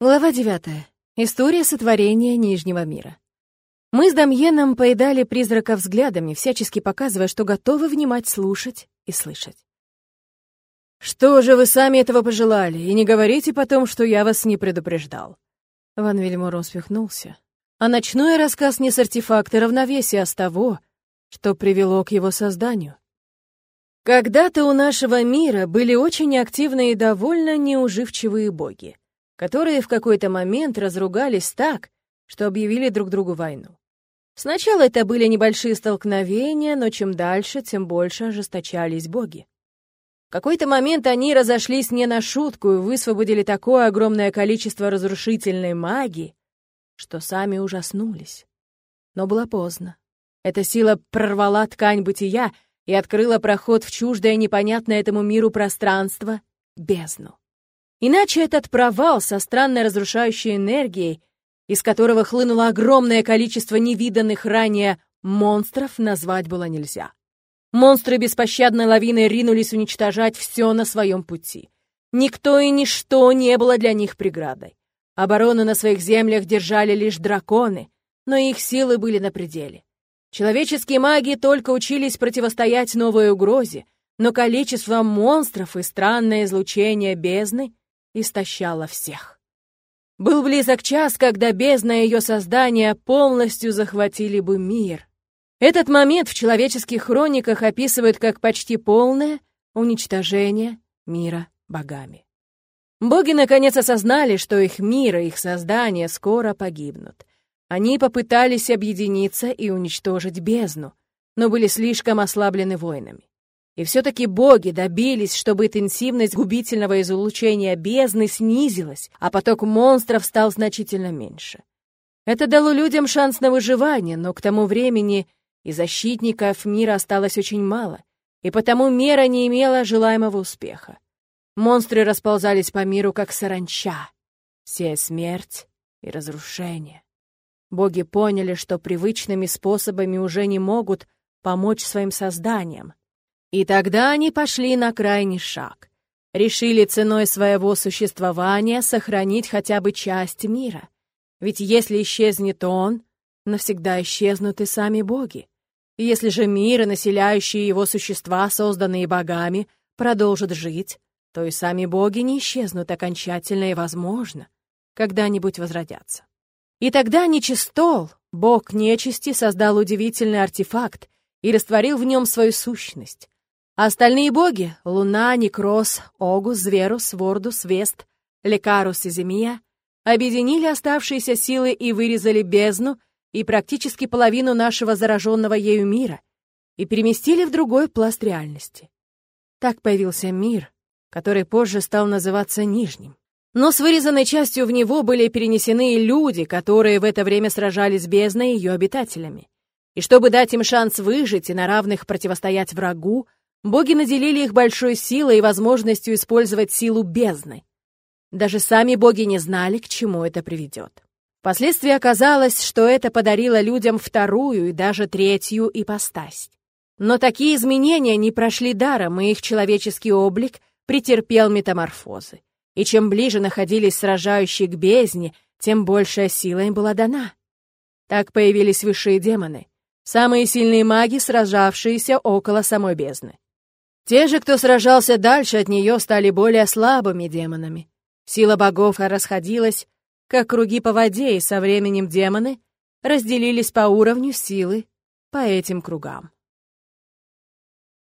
Глава 9. История сотворения Нижнего мира. Мы с Дамьеном поедали призрака взглядами, всячески показывая, что готовы внимать, слушать и слышать. «Что же вы сами этого пожелали, и не говорите потом, что я вас не предупреждал». Ван Вильмор усмехнулся. А ночной рассказ не с артефакта равновесия, а с того, что привело к его созданию. Когда-то у нашего мира были очень активные и довольно неуживчивые боги которые в какой-то момент разругались так, что объявили друг другу войну. Сначала это были небольшие столкновения, но чем дальше, тем больше ожесточались боги. В какой-то момент они разошлись не на шутку и высвободили такое огромное количество разрушительной магии, что сами ужаснулись. Но было поздно. Эта сила прорвала ткань бытия и открыла проход в чуждое непонятное этому миру пространство — бездну. Иначе этот провал со странной разрушающей энергией, из которого хлынуло огромное количество невиданных ранее монстров, назвать было нельзя. Монстры беспощадной лавиной ринулись уничтожать все на своем пути. Никто и ничто не было для них преградой. Оборону на своих землях держали лишь драконы, но их силы были на пределе. Человеческие маги только учились противостоять новой угрозе, но количество монстров и странное излучение бездны истощала всех. Был близок час, когда бездна ее создания полностью захватили бы мир. Этот момент в человеческих хрониках описывают как почти полное уничтожение мира богами. Боги наконец осознали, что их мир и их создание скоро погибнут. Они попытались объединиться и уничтожить бездну, но были слишком ослаблены войнами. И все-таки боги добились, чтобы интенсивность губительного излучения бездны снизилась, а поток монстров стал значительно меньше. Это дало людям шанс на выживание, но к тому времени и защитников мира осталось очень мало, и потому мера не имела желаемого успеха. Монстры расползались по миру, как саранча, все смерть и разрушение. Боги поняли, что привычными способами уже не могут помочь своим созданиям, и тогда они пошли на крайний шаг. Решили ценой своего существования сохранить хотя бы часть мира. Ведь если исчезнет он, навсегда исчезнут и сами боги. Если же мир и населяющие его существа, созданные богами, продолжат жить, то и сами боги не исчезнут окончательно и, возможно, когда-нибудь возродятся. И тогда Нечистол, бог нечисти, создал удивительный артефакт и растворил в нем свою сущность. А остальные боги — Луна, Некрос, Огус, Зверус, Вордус, Вест, Лекарус и Земия — объединили оставшиеся силы и вырезали бездну и практически половину нашего зараженного ею мира и переместили в другой пласт реальности. Так появился мир, который позже стал называться Нижним. Но с вырезанной частью в него были перенесены и люди, которые в это время сражались с бездной и ее обитателями. И чтобы дать им шанс выжить и на равных противостоять врагу, Боги наделили их большой силой и возможностью использовать силу бездны. Даже сами боги не знали, к чему это приведет. Впоследствии оказалось, что это подарило людям вторую и даже третью ипостась. Но такие изменения не прошли даром, и их человеческий облик претерпел метаморфозы. И чем ближе находились сражающие к бездне, тем большая сила им была дана. Так появились высшие демоны, самые сильные маги, сражавшиеся около самой бездны. Те же, кто сражался дальше от нее, стали более слабыми демонами. Сила богов расходилась, как круги по воде, и со временем демоны разделились по уровню силы по этим кругам.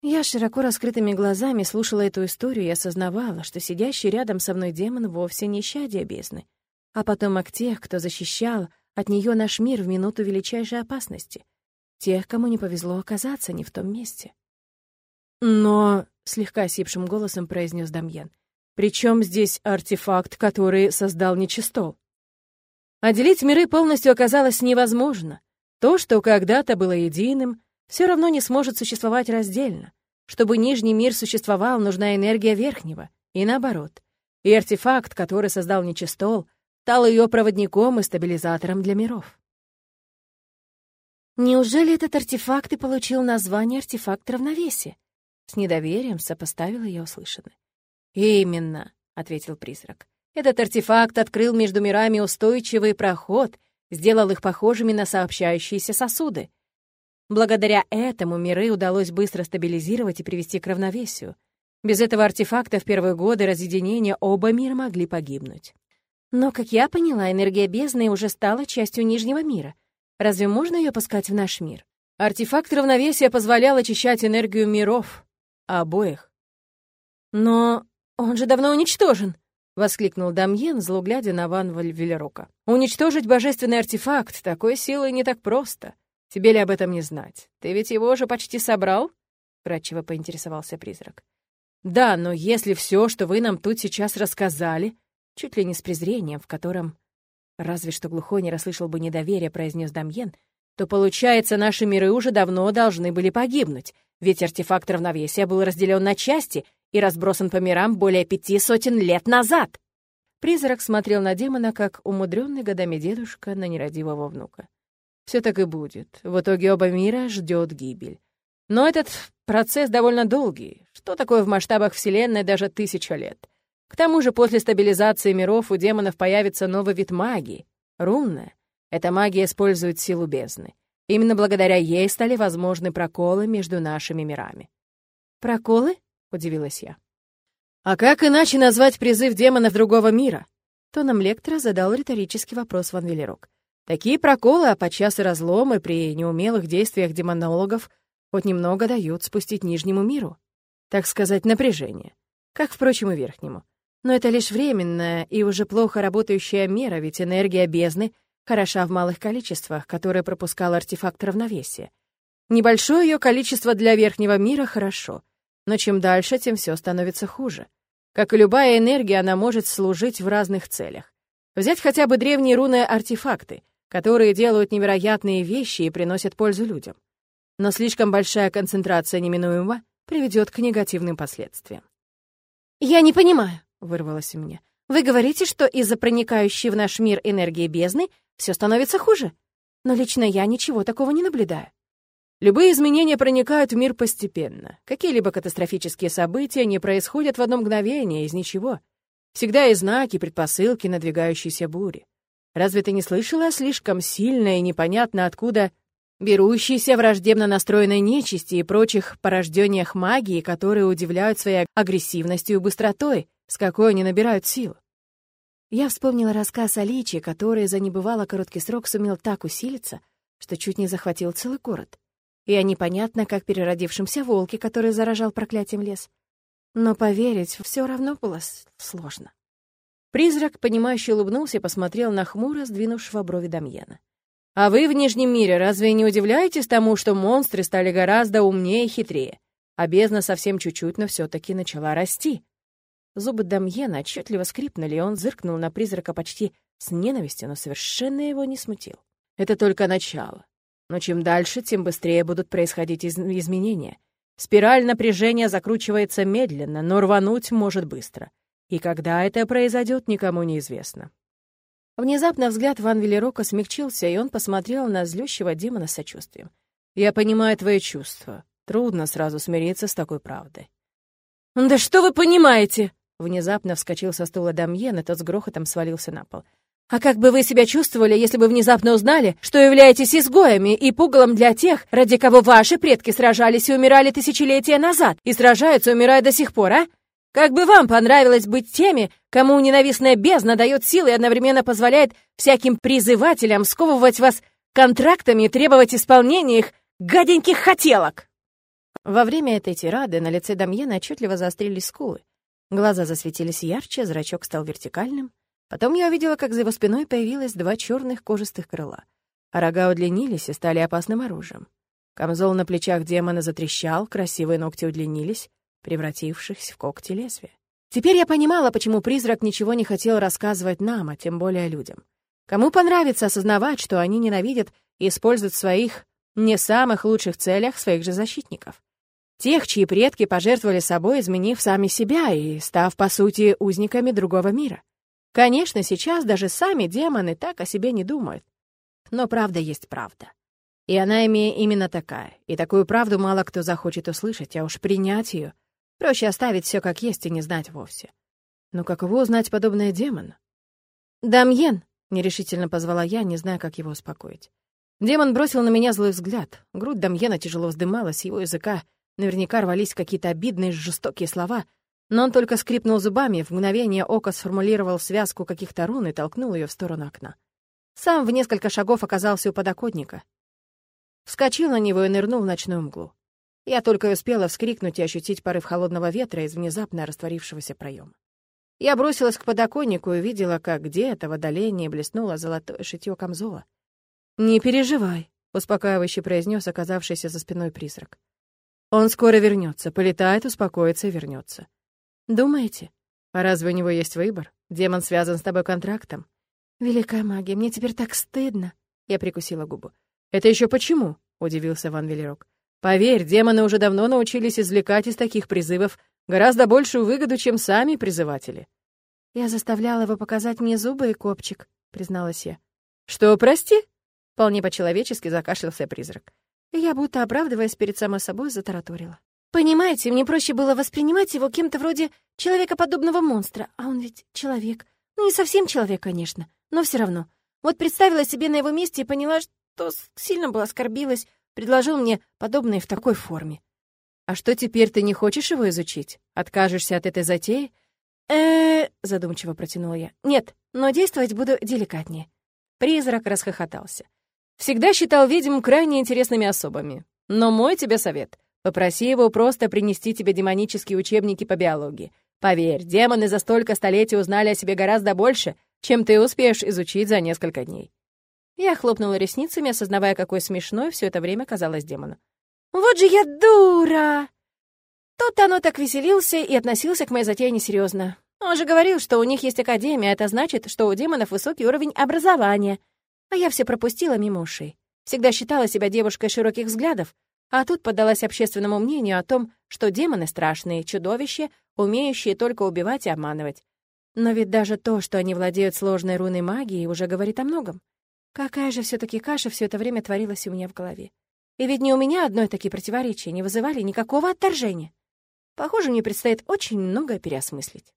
Я широко раскрытыми глазами слушала эту историю и осознавала, что сидящий рядом со мной демон вовсе не щадие бездны, а потомок тех, кто защищал от нее наш мир в минуту величайшей опасности, тех, кому не повезло оказаться не в том месте. «Но...» — слегка сипшим голосом произнес Дамьен. «Причем здесь артефакт, который создал Нечистол?» Отделить миры полностью оказалось невозможно. То, что когда-то было единым, все равно не сможет существовать раздельно. Чтобы Нижний мир существовал, нужна энергия Верхнего, и наоборот. И артефакт, который создал Нечистол, стал ее проводником и стабилизатором для миров. Неужели этот артефакт и получил название артефакт равновесия? С недоверием сопоставила я услышанное. «Именно», — ответил призрак. Этот артефакт открыл между мирами устойчивый проход, сделал их похожими на сообщающиеся сосуды. Благодаря этому миры удалось быстро стабилизировать и привести к равновесию. Без этого артефакта в первые годы разъединения оба мира могли погибнуть. Но, как я поняла, энергия бездны уже стала частью Нижнего мира. Разве можно ее пускать в наш мир? Артефакт равновесия позволял очищать энергию миров, обоих. Но он же давно уничтожен, воскликнул Дамьен, зло глядя на Ван Вальвелерока. Уничтожить божественный артефакт такой силой не так просто. Тебе ли об этом не знать? Ты ведь его уже почти собрал? кратчево поинтересовался призрак. Да, но если все, что вы нам тут сейчас рассказали, чуть ли не с презрением, в котором разве что глухой не расслышал бы недоверие, произнес Дамьен, то, получается, наши миры уже давно должны были погибнуть, ведь артефакт равновесия был разделен на части и разбросан по мирам более пяти сотен лет назад. Призрак смотрел на демона, как умудренный годами дедушка на нерадивого внука. Все так и будет. В итоге оба мира ждет гибель. Но этот процесс довольно долгий. Что такое в масштабах Вселенной даже тысяча лет? К тому же после стабилизации миров у демонов появится новый вид магии — рунная. Эта магия использует силу бездны. Именно благодаря ей стали возможны проколы между нашими мирами. «Проколы?» — удивилась я. «А как иначе назвать призыв демонов другого мира?» Тоном лектора задал риторический вопрос Ван Велерок. Такие проколы, а подчас и разломы при неумелых действиях демонологов хоть немного дают спустить нижнему миру. Так сказать, напряжение. Как, впрочем, и верхнему. Но это лишь временная и уже плохо работающая мера, ведь энергия бездны хороша в малых количествах, которые пропускал артефакт равновесия. Небольшое ее количество для верхнего мира хорошо, но чем дальше, тем все становится хуже. Как и любая энергия, она может служить в разных целях. Взять хотя бы древние руны артефакты, которые делают невероятные вещи и приносят пользу людям. Но слишком большая концентрация неминуемо приведет к негативным последствиям. «Я не понимаю», — вырвалось у меня. «Вы говорите, что из-за проникающей в наш мир энергии бездны все становится хуже. Но лично я ничего такого не наблюдаю. Любые изменения проникают в мир постепенно. Какие-либо катастрофические события не происходят в одно мгновение, из ничего. Всегда есть знаки, предпосылки надвигающейся бури. Разве ты не слышала о слишком сильной и непонятно откуда берущейся враждебно настроенной нечисти и прочих порождениях магии, которые удивляют своей агрессивностью и быстротой, с какой они набирают силу? Я вспомнила рассказ о Личи, который за небывало короткий срок сумел так усилиться, что чуть не захватил целый город. И о непонятно, как переродившемся волке, который заражал проклятием лес. Но поверить все равно было сложно. Призрак, понимающе улыбнулся и посмотрел на хмуро сдвинувшего брови Дамьена. «А вы в Нижнем мире разве не удивляетесь тому, что монстры стали гораздо умнее и хитрее? А бездна совсем чуть-чуть, но все таки начала расти. Зубы Дамьена отчетливо скрипнули, и он зыркнул на призрака почти с ненавистью, но совершенно его не смутил. Это только начало. Но чем дальше, тем быстрее будут происходить из изменения. Спираль напряжения закручивается медленно, но рвануть может быстро. И когда это произойдет, никому не известно. Внезапно взгляд Ван Велерока смягчился, и он посмотрел на злющего демона с сочувствием. «Я понимаю твои чувства. Трудно сразу смириться с такой правдой». «Да что вы понимаете?» Внезапно вскочил со стула Дамьен, и тот с грохотом свалился на пол. «А как бы вы себя чувствовали, если бы внезапно узнали, что являетесь изгоями и пугалом для тех, ради кого ваши предки сражались и умирали тысячелетия назад, и сражаются, умирая до сих пор, а? Как бы вам понравилось быть теми, кому ненавистная бездна дает силы и одновременно позволяет всяким призывателям сковывать вас контрактами и требовать исполнения их гаденьких хотелок?» Во время этой тирады на лице Дамьена отчетливо заострились скулы. Глаза засветились ярче, зрачок стал вертикальным. Потом я увидела, как за его спиной появилось два черных кожистых крыла. А рога удлинились и стали опасным оружием. Камзол на плечах демона затрещал, красивые ногти удлинились, превратившись в когти лезвия. Теперь я понимала, почему призрак ничего не хотел рассказывать нам, а тем более людям. Кому понравится осознавать, что они ненавидят и используют в своих не самых лучших целях своих же защитников? Тех, чьи предки пожертвовали собой, изменив сами себя и став, по сути, узниками другого мира. Конечно, сейчас даже сами демоны так о себе не думают. Но правда есть правда. И она ими именно такая. И такую правду мало кто захочет услышать, а уж принять ее проще оставить все как есть и не знать вовсе. Но каково узнать подобное демон? «Дамьен!» — нерешительно позвала я, не зная, как его успокоить. Демон бросил на меня злой взгляд. Грудь Дамьена тяжело вздымалась, его языка наверняка рвались какие-то обидные, жестокие слова, но он только скрипнул зубами, в мгновение ока сформулировал связку каких-то рун и толкнул ее в сторону окна. Сам в несколько шагов оказался у подоконника. Вскочил на него и нырнул в ночную мглу. Я только успела вскрикнуть и ощутить порыв холодного ветра из внезапно растворившегося проема. Я бросилась к подоконнику и видела, как где-то в отдалении блеснуло золотое шитье камзола. «Не переживай», — успокаивающе произнес оказавшийся за спиной призрак. «Он скоро вернется, полетает, успокоится и вернется. Думаете? А разве у него есть выбор? Демон связан с тобой контрактом. Великая магия, мне теперь так стыдно. Я прикусила губу. Это еще почему? Удивился Ван Велерок. Поверь, демоны уже давно научились извлекать из таких призывов гораздо большую выгоду, чем сами призыватели. Я заставляла его показать мне зубы и копчик, призналась я. Что, прости? Вполне по-человечески закашлялся призрак. Я, будто оправдываясь перед самой собой, затараторила. Понимаете, мне проще было воспринимать его кем-то вроде человекоподобного монстра, а он ведь человек. Ну, не совсем человек, конечно, но все равно. Вот представила себе на его месте и поняла, что сильно бы оскорбилась, предложил мне подобное в такой форме. «А что теперь ты не хочешь его изучить? Откажешься от этой затеи?» э задумчиво протянула я. «Нет, но действовать буду деликатнее». Призрак расхохотался. «Всегда считал ведьм крайне интересными особами. Но мой тебе совет. Попроси его просто принести тебе демонические учебники по биологии. Поверь, демоны за столько столетий узнали о себе гораздо больше, чем ты успеешь изучить за несколько дней». Я хлопнула ресницами, осознавая, какой смешной все это время казалось демону. «Вот же я дура!» Тут оно так веселился и относился к моей затее несерьезно. Он же говорил, что у них есть академия, это значит, что у демонов высокий уровень образования. А я все пропустила мимо ушей. Всегда считала себя девушкой широких взглядов, а тут поддалась общественному мнению о том, что демоны страшные, чудовища, умеющие только убивать и обманывать. Но ведь даже то, что они владеют сложной руной магией, уже говорит о многом. Какая же все таки каша все это время творилась у меня в голове. И ведь не у меня одной такие противоречия не вызывали никакого отторжения. Похоже, мне предстоит очень многое переосмыслить.